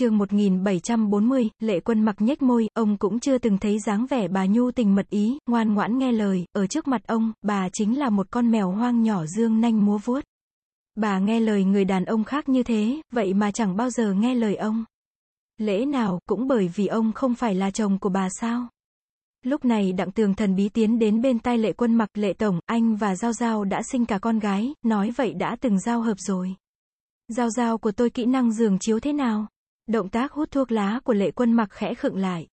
chương 1740, lệ quân mặc nhếch môi, ông cũng chưa từng thấy dáng vẻ bà nhu tình mật ý, ngoan ngoãn nghe lời, ở trước mặt ông, bà chính là một con mèo hoang nhỏ dương nanh múa vuốt. Bà nghe lời người đàn ông khác như thế, vậy mà chẳng bao giờ nghe lời ông. Lễ nào, cũng bởi vì ông không phải là chồng của bà sao? Lúc này đặng tường thần bí tiến đến bên tai lệ quân mặc, lệ tổng, anh và Giao Giao đã sinh cả con gái, nói vậy đã từng giao hợp rồi. Giao giao của tôi kỹ năng giường chiếu thế nào? Động tác hút thuốc lá của lệ quân mặc khẽ khựng lại.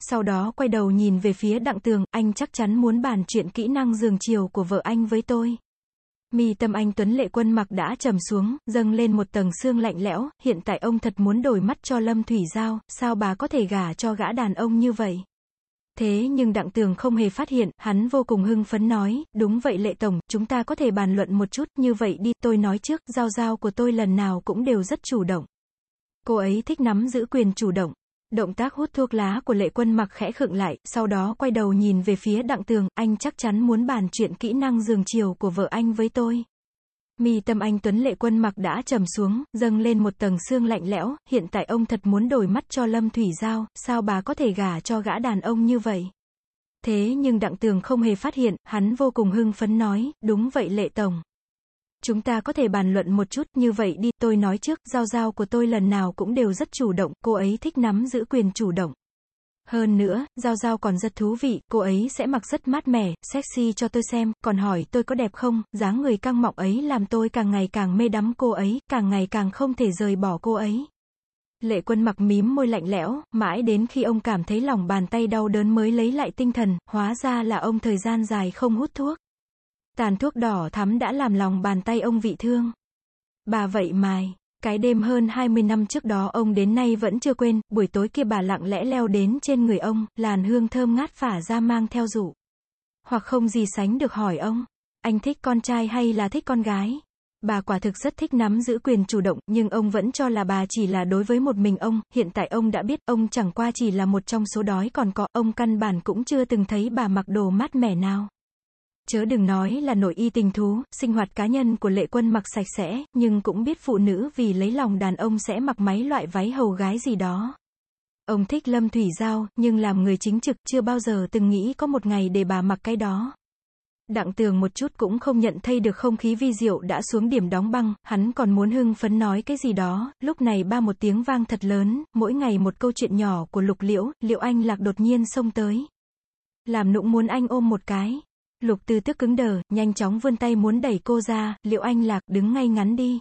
Sau đó quay đầu nhìn về phía đặng tường, anh chắc chắn muốn bàn chuyện kỹ năng giường chiều của vợ anh với tôi. Mi tâm anh Tuấn lệ quân mặc đã trầm xuống, dâng lên một tầng xương lạnh lẽo, hiện tại ông thật muốn đổi mắt cho Lâm Thủy Giao, sao bà có thể gả cho gã đàn ông như vậy? Thế nhưng Đặng Tường không hề phát hiện, hắn vô cùng hưng phấn nói, đúng vậy lệ tổng, chúng ta có thể bàn luận một chút, như vậy đi, tôi nói trước, giao giao của tôi lần nào cũng đều rất chủ động. Cô ấy thích nắm giữ quyền chủ động. Động tác hút thuốc lá của lệ quân mặc khẽ khựng lại, sau đó quay đầu nhìn về phía Đặng Tường, anh chắc chắn muốn bàn chuyện kỹ năng giường chiều của vợ anh với tôi. Mi tâm anh Tuấn Lệ Quân mặc đã trầm xuống, dâng lên một tầng xương lạnh lẽo, hiện tại ông thật muốn đổi mắt cho Lâm Thủy Giao, sao bà có thể gả cho gã đàn ông như vậy? Thế nhưng Đặng Tường không hề phát hiện, hắn vô cùng hưng phấn nói, đúng vậy Lệ Tổng. Chúng ta có thể bàn luận một chút, như vậy đi, tôi nói trước, giao giao của tôi lần nào cũng đều rất chủ động, cô ấy thích nắm giữ quyền chủ động. Hơn nữa, Giao Giao còn rất thú vị, cô ấy sẽ mặc rất mát mẻ, sexy cho tôi xem, còn hỏi tôi có đẹp không, dáng người căng mọng ấy làm tôi càng ngày càng mê đắm cô ấy, càng ngày càng không thể rời bỏ cô ấy. Lệ quân mặc mím môi lạnh lẽo, mãi đến khi ông cảm thấy lòng bàn tay đau đớn mới lấy lại tinh thần, hóa ra là ông thời gian dài không hút thuốc. Tàn thuốc đỏ thắm đã làm lòng bàn tay ông vị thương. Bà vậy mài. Cái đêm hơn 20 năm trước đó ông đến nay vẫn chưa quên, buổi tối kia bà lặng lẽ leo đến trên người ông, làn hương thơm ngát phả ra mang theo dụ. Hoặc không gì sánh được hỏi ông, anh thích con trai hay là thích con gái? Bà quả thực rất thích nắm giữ quyền chủ động, nhưng ông vẫn cho là bà chỉ là đối với một mình ông, hiện tại ông đã biết, ông chẳng qua chỉ là một trong số đói còn có, ông căn bản cũng chưa từng thấy bà mặc đồ mát mẻ nào. Chớ đừng nói là nội y tình thú, sinh hoạt cá nhân của lệ quân mặc sạch sẽ, nhưng cũng biết phụ nữ vì lấy lòng đàn ông sẽ mặc máy loại váy hầu gái gì đó. Ông thích Lâm Thủy Giao, nhưng làm người chính trực chưa bao giờ từng nghĩ có một ngày để bà mặc cái đó. Đặng tường một chút cũng không nhận thay được không khí vi diệu đã xuống điểm đóng băng, hắn còn muốn hưng phấn nói cái gì đó, lúc này ba một tiếng vang thật lớn, mỗi ngày một câu chuyện nhỏ của lục liễu, liệu anh lạc đột nhiên xông tới. Làm nụng muốn anh ôm một cái. Lục tư tức cứng đờ, nhanh chóng vươn tay muốn đẩy cô ra, liệu anh lạc đứng ngay ngắn đi.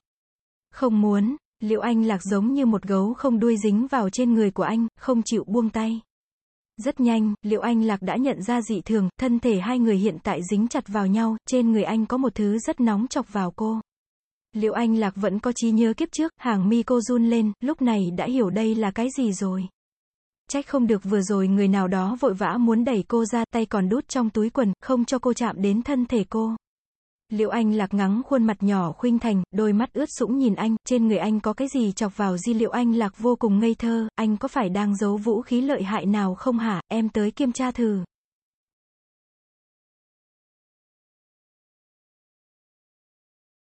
Không muốn, liệu anh lạc giống như một gấu không đuôi dính vào trên người của anh, không chịu buông tay. Rất nhanh, liệu anh lạc đã nhận ra dị thường, thân thể hai người hiện tại dính chặt vào nhau, trên người anh có một thứ rất nóng chọc vào cô. Liệu anh lạc vẫn có trí nhớ kiếp trước, hàng mi cô run lên, lúc này đã hiểu đây là cái gì rồi. Trách không được vừa rồi người nào đó vội vã muốn đẩy cô ra, tay còn đút trong túi quần, không cho cô chạm đến thân thể cô. Liệu anh lạc ngắng khuôn mặt nhỏ khuynh thành, đôi mắt ướt sũng nhìn anh, trên người anh có cái gì chọc vào di liệu anh lạc vô cùng ngây thơ, anh có phải đang giấu vũ khí lợi hại nào không hả, em tới kiểm tra thử.